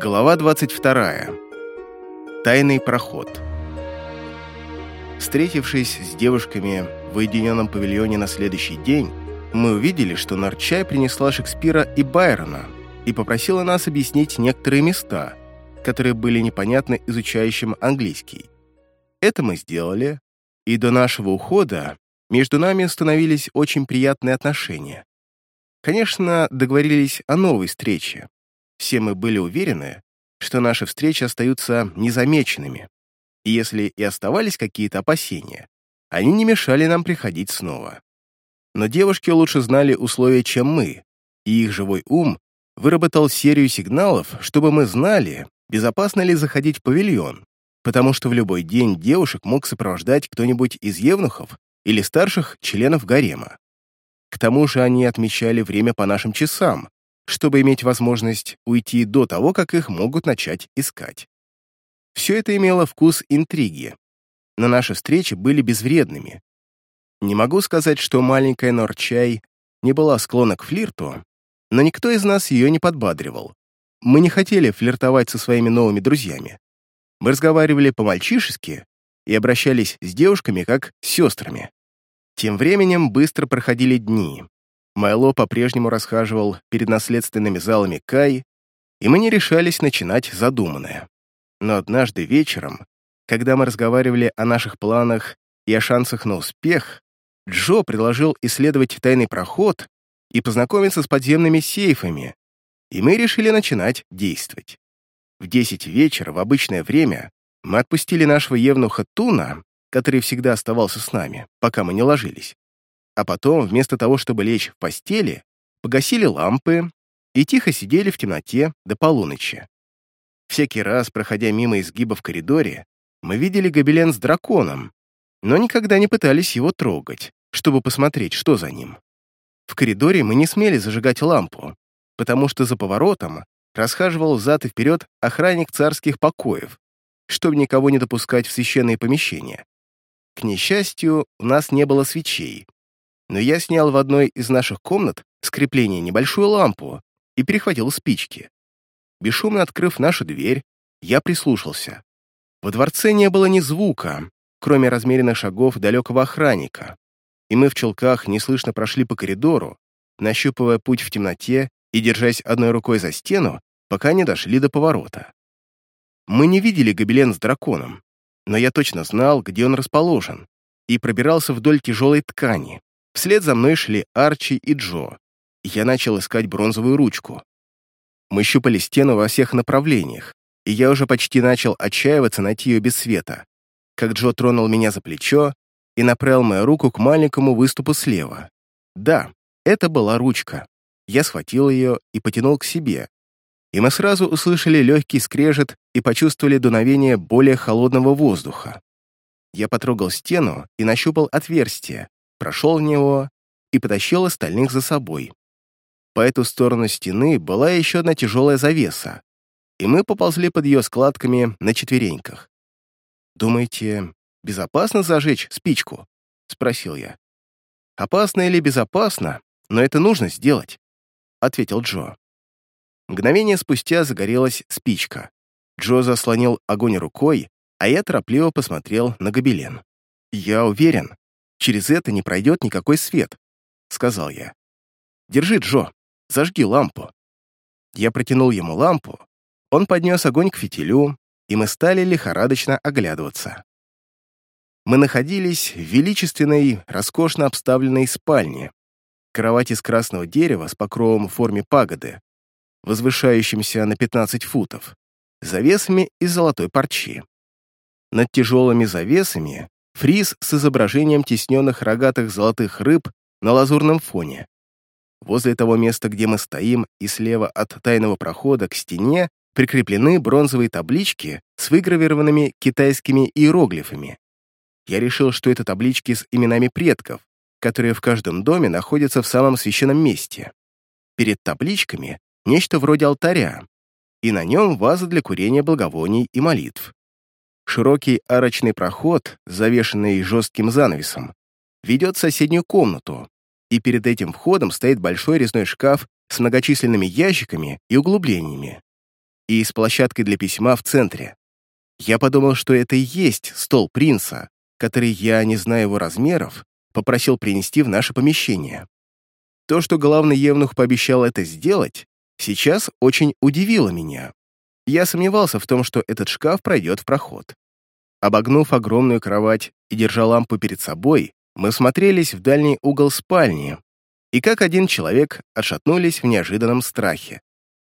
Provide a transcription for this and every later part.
Глава 22. Тайный проход. Встретившись с девушками в уединенном павильоне на следующий день, мы увидели, что Нарчай принесла Шекспира и Байрона и попросила нас объяснить некоторые места, которые были непонятны изучающим английский. Это мы сделали, и до нашего ухода между нами установились очень приятные отношения. Конечно, договорились о новой встрече. Все мы были уверены, что наши встречи остаются незамеченными, и если и оставались какие-то опасения, они не мешали нам приходить снова. Но девушки лучше знали условия, чем мы, и их живой ум выработал серию сигналов, чтобы мы знали, безопасно ли заходить в павильон, потому что в любой день девушек мог сопровождать кто-нибудь из евнухов или старших членов гарема. К тому же они отмечали время по нашим часам, чтобы иметь возможность уйти до того, как их могут начать искать. Все это имело вкус интриги, но наши встречи были безвредными. Не могу сказать, что маленькая Норчай не была склонна к флирту, но никто из нас ее не подбадривал. Мы не хотели флиртовать со своими новыми друзьями. Мы разговаривали по-мальчишески и обращались с девушками как с сестрами. Тем временем быстро проходили дни. Майло по-прежнему расхаживал перед наследственными залами Кай, и мы не решались начинать задуманное. Но однажды вечером, когда мы разговаривали о наших планах и о шансах на успех, Джо предложил исследовать тайный проход и познакомиться с подземными сейфами, и мы решили начинать действовать. В 10 вечера в обычное время мы отпустили нашего евнуха Туна который всегда оставался с нами, пока мы не ложились. А потом, вместо того, чтобы лечь в постели, погасили лампы и тихо сидели в темноте до полуночи. Всякий раз, проходя мимо изгиба в коридоре, мы видели гобелен с драконом, но никогда не пытались его трогать, чтобы посмотреть, что за ним. В коридоре мы не смели зажигать лампу, потому что за поворотом расхаживал взад и вперед охранник царских покоев, чтобы никого не допускать в священные помещения. К несчастью, у нас не было свечей, но я снял в одной из наших комнат с крепления небольшую лампу и перехватил спички. Бесшумно открыв нашу дверь, я прислушался. Во дворце не было ни звука, кроме размеренных шагов далекого охранника, и мы в челках неслышно прошли по коридору, нащупывая путь в темноте и держась одной рукой за стену, пока не дошли до поворота. Мы не видели гобелен с драконом, но я точно знал, где он расположен, и пробирался вдоль тяжелой ткани. Вслед за мной шли Арчи и Джо. Я начал искать бронзовую ручку. Мы щупали стену во всех направлениях, и я уже почти начал отчаиваться найти ее без света, как Джо тронул меня за плечо и направил мою руку к маленькому выступу слева. Да, это была ручка. Я схватил ее и потянул к себе, и мы сразу услышали легкий скрежет и почувствовали дуновение более холодного воздуха. Я потрогал стену и нащупал отверстие, прошел в него и потащил остальных за собой. По эту сторону стены была еще одна тяжелая завеса, и мы поползли под ее складками на четвереньках. «Думаете, безопасно зажечь спичку?» — спросил я. «Опасно или безопасно, но это нужно сделать», — ответил Джо. Мгновение спустя загорелась спичка. Джо заслонил огонь рукой, а я торопливо посмотрел на гобелен. «Я уверен, через это не пройдет никакой свет», — сказал я. «Держи, Джо, зажги лампу». Я протянул ему лампу, он поднес огонь к фитилю, и мы стали лихорадочно оглядываться. Мы находились в величественной, роскошно обставленной спальне. Кровать из красного дерева с покровом в форме пагоды, возвышающимся на 15 футов, завесами из золотой парчи. Над тяжелыми завесами фриз с изображением тесненных рогатых золотых рыб на лазурном фоне. Возле того места, где мы стоим, и слева от тайного прохода к стене прикреплены бронзовые таблички с выгравированными китайскими иероглифами. Я решил, что это таблички с именами предков, которые в каждом доме находятся в самом священном месте. Перед табличками нечто вроде алтаря, и на нем ваза для курения благовоний и молитв. Широкий арочный проход, завешенный жестким занавесом, ведет в соседнюю комнату, и перед этим входом стоит большой резной шкаф с многочисленными ящиками и углублениями. и с площадкой для письма в центре. Я подумал, что это и есть стол принца, который я, не зная его размеров, попросил принести в наше помещение. То, что главный евнух пообещал это сделать, сейчас очень удивило меня. Я сомневался в том, что этот шкаф пройдет в проход. Обогнув огромную кровать и держа лампу перед собой, мы смотрелись в дальний угол спальни и как один человек отшатнулись в неожиданном страхе,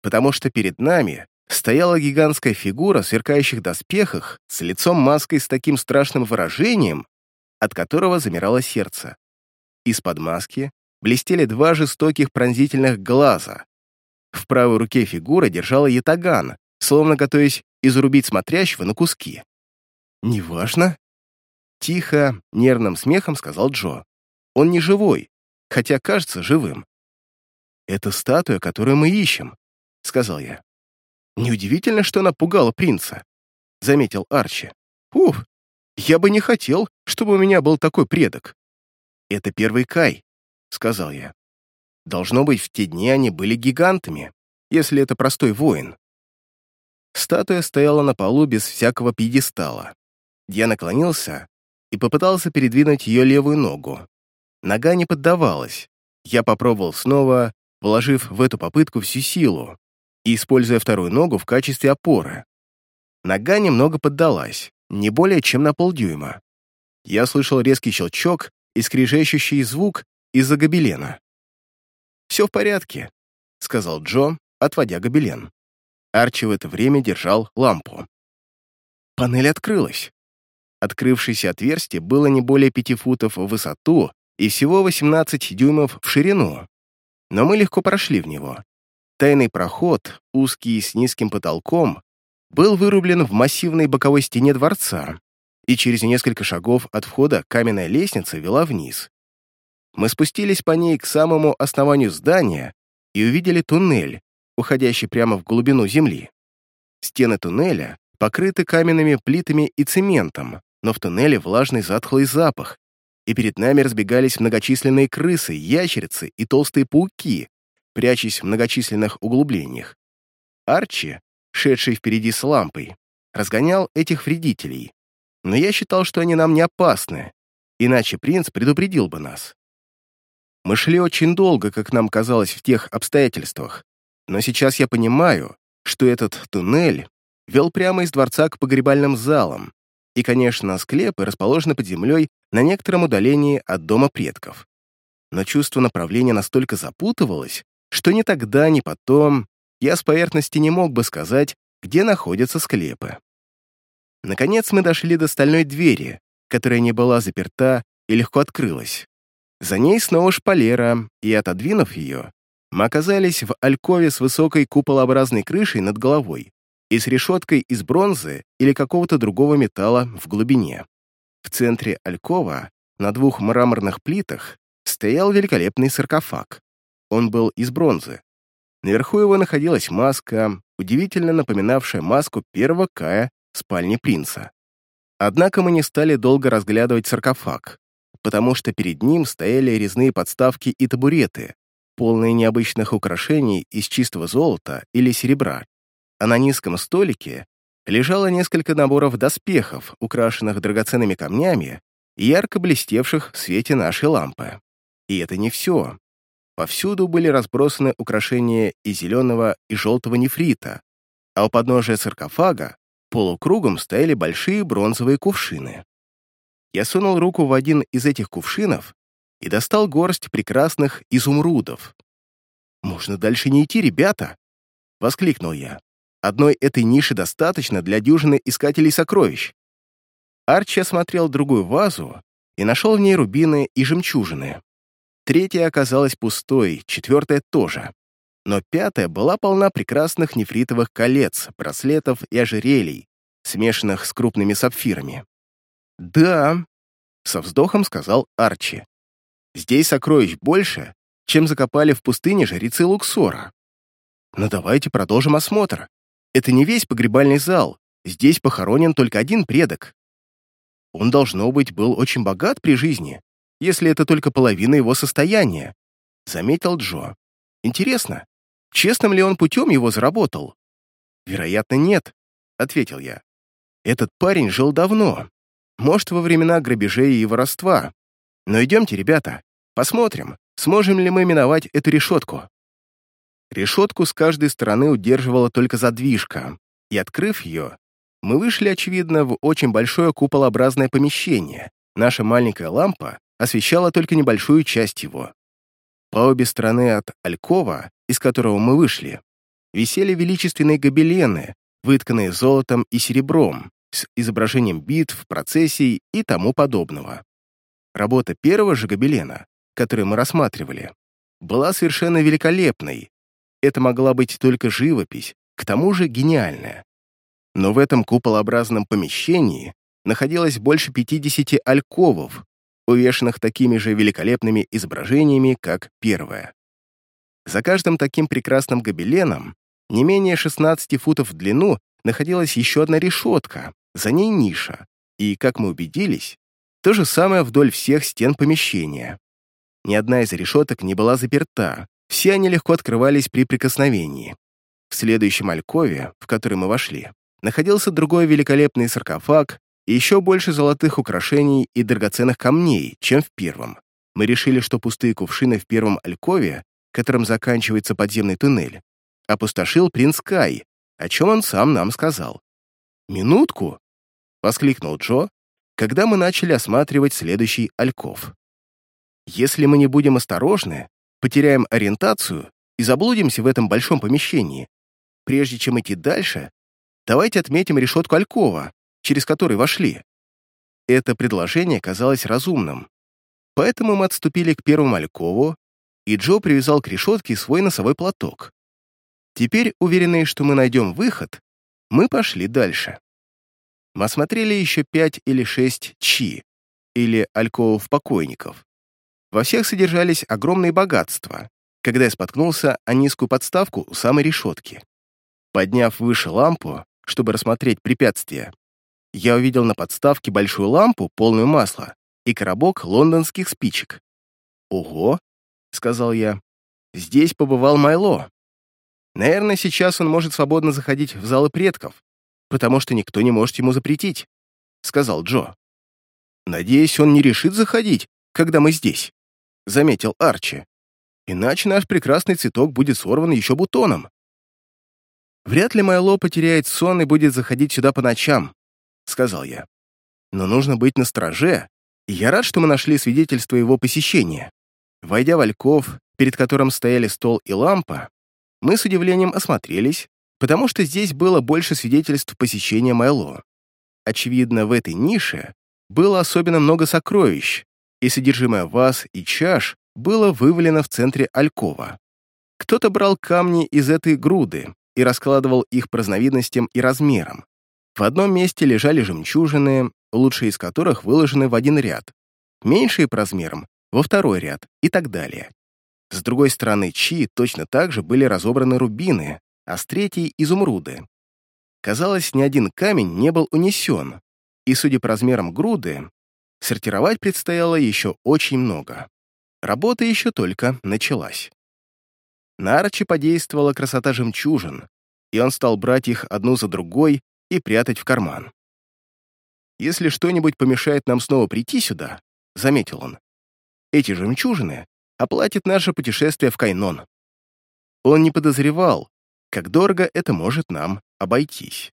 потому что перед нами стояла гигантская фигура в сверкающих доспехах с лицом маской с таким страшным выражением, от которого замирало сердце. Из-под маски блестели два жестоких пронзительных глаза. В правой руке фигура держала ятаган, словно готовясь изрубить смотрящего на куски. «Неважно», — тихо, нервным смехом сказал Джо. «Он не живой, хотя кажется живым». «Это статуя, которую мы ищем», — сказал я. «Неудивительно, что она пугала принца», — заметил Арчи. «Уф, я бы не хотел, чтобы у меня был такой предок». «Это первый Кай», — сказал я. «Должно быть, в те дни они были гигантами, если это простой воин». Статуя стояла на полу без всякого пьедестала. Я наклонился и попытался передвинуть ее левую ногу. Нога не поддавалась. Я попробовал снова, вложив в эту попытку всю силу и используя вторую ногу в качестве опоры. Нога немного поддалась, не более чем на полдюйма. Я слышал резкий щелчок и скрежещущий звук из-за гобелена. «Все в порядке», — сказал Джо, отводя гобелен. Арчи в это время держал лампу. Панель открылась. Открывшееся отверстие было не более пяти футов в высоту и всего 18 дюймов в ширину. Но мы легко прошли в него. Тайный проход, узкий с низким потолком, был вырублен в массивной боковой стене дворца, и через несколько шагов от входа каменная лестница вела вниз. Мы спустились по ней к самому основанию здания и увидели туннель, уходящий прямо в глубину земли. Стены туннеля покрыты каменными плитами и цементом, но в туннеле влажный затхлый запах, и перед нами разбегались многочисленные крысы, ящерицы и толстые пауки, прячась в многочисленных углублениях. Арчи, шедший впереди с лампой, разгонял этих вредителей, но я считал, что они нам не опасны, иначе принц предупредил бы нас. Мы шли очень долго, как нам казалось в тех обстоятельствах, но сейчас я понимаю, что этот туннель вел прямо из дворца к погребальным залам, и, конечно, склепы расположены под землей на некотором удалении от дома предков. Но чувство направления настолько запутывалось, что ни тогда, ни потом я с поверхности не мог бы сказать, где находятся склепы. Наконец мы дошли до стальной двери, которая не была заперта и легко открылась. За ней снова шпалера, и, отодвинув ее, мы оказались в алькове с высокой куполообразной крышей над головой, и с решеткой из бронзы или какого-то другого металла в глубине. В центре алькова на двух мраморных плитах стоял великолепный саркофаг. Он был из бронзы. Наверху его находилась маска, удивительно напоминавшая маску первого Кая спальни принца. Однако мы не стали долго разглядывать саркофаг, потому что перед ним стояли резные подставки и табуреты, полные необычных украшений из чистого золота или серебра а на низком столике лежало несколько наборов доспехов, украшенных драгоценными камнями и ярко блестевших в свете нашей лампы. И это не все. Повсюду были разбросаны украшения из зеленого и желтого нефрита, а у подножия саркофага полукругом стояли большие бронзовые кувшины. Я сунул руку в один из этих кувшинов и достал горсть прекрасных изумрудов. «Можно дальше не идти, ребята!» — воскликнул я. Одной этой ниши достаточно для дюжины искателей сокровищ. Арчи осмотрел другую вазу и нашел в ней рубины и жемчужины. Третья оказалась пустой, четвертая тоже. Но пятая была полна прекрасных нефритовых колец, браслетов и ожерелий, смешанных с крупными сапфирами. «Да», — со вздохом сказал Арчи. «Здесь сокровищ больше, чем закопали в пустыне жрицы Луксора. Но давайте продолжим осмотр. Это не весь погребальный зал, здесь похоронен только один предок. Он, должно быть, был очень богат при жизни, если это только половина его состояния, заметил Джо. Интересно, честным ли он путем его заработал? «Вероятно, нет», — ответил я. «Этот парень жил давно, может, во времена грабежей и воровства. Но идемте, ребята, посмотрим, сможем ли мы миновать эту решетку». Решетку с каждой стороны удерживала только задвижка, и, открыв ее, мы вышли, очевидно, в очень большое куполообразное помещение. Наша маленькая лампа освещала только небольшую часть его. По обе стороны от алькова, из которого мы вышли, висели величественные гобелены, вытканные золотом и серебром, с изображением битв, процессий и тому подобного. Работа первого же гобелена, который мы рассматривали, была совершенно великолепной. Это могла быть только живопись, к тому же гениальная. Но в этом куполообразном помещении находилось больше 50 альковов, увешанных такими же великолепными изображениями, как первое. За каждым таким прекрасным гобеленом не менее 16 футов в длину находилась еще одна решетка, за ней ниша, и, как мы убедились, то же самое вдоль всех стен помещения. Ни одна из решеток не была заперта, все они легко открывались при прикосновении. В следующем алькове, в который мы вошли, находился другой великолепный саркофаг и еще больше золотых украшений и драгоценных камней, чем в первом. Мы решили, что пустые кувшины в первом алькове, которым заканчивается подземный туннель, опустошил принц Кай, о чем он сам нам сказал. «Минутку!» — воскликнул Джо, когда мы начали осматривать следующий альков. «Если мы не будем осторожны, потеряем ориентацию и заблудимся в этом большом помещении. Прежде чем идти дальше, давайте отметим решетку алькова, через который вошли». Это предложение казалось разумным, поэтому мы отступили к первому алькову, и Джо привязал к решетке свой носовой платок. Теперь, уверенные, что мы найдем выход, мы пошли дальше. Мы осмотрели еще пять или шесть чи, или альковов покойников. Во всех содержались огромные богатства, когда я споткнулся о низкую подставку у самой решетки. Подняв выше лампу, чтобы рассмотреть препятствие, я увидел на подставке большую лампу, полную масла, и коробок лондонских спичек. «Ого!» — сказал я. «Здесь побывал Майло. Наверное, сейчас он может свободно заходить в залы предков, потому что никто не может ему запретить», — сказал Джо. «Надеюсь, он не решит заходить, когда мы здесь», — заметил Арчи. «Иначе наш прекрасный цветок будет сорван еще бутоном». «Вряд ли Майло потеряет сон и будет заходить сюда по ночам», — сказал я. «Но нужно быть настороже, и я рад, что мы нашли свидетельство его посещения. Войдя в Ольков, перед которым стояли стол и лампа, мы с удивлением осмотрелись, потому что здесь было больше свидетельств посещения Майло. Очевидно, в этой нише было особенно много сокровищ, и содержимое ваз и чаш было вывалено в центре алькова. Кто-то брал камни из этой груды и раскладывал их по разновидностям и размерам. В одном месте лежали жемчужины, лучшие из которых выложены в один ряд, меньшие по размерам — во второй ряд и так далее. С другой стороны Чи точно так же были разобраны рубины, а с третьей — изумруды. Казалось, ни один камень не был унесен, и, судя по размерам груды, сортировать предстояло еще очень много. Работа еще только началась. На Арчи подействовала красота жемчужин, и он стал брать их одну за другой и прятать в карман. «Если что-нибудь помешает нам снова прийти сюда», — заметил он, «эти жемчужины оплатит наше путешествие в Кайнон». Он не подозревал, как дорого это может нам обойтись.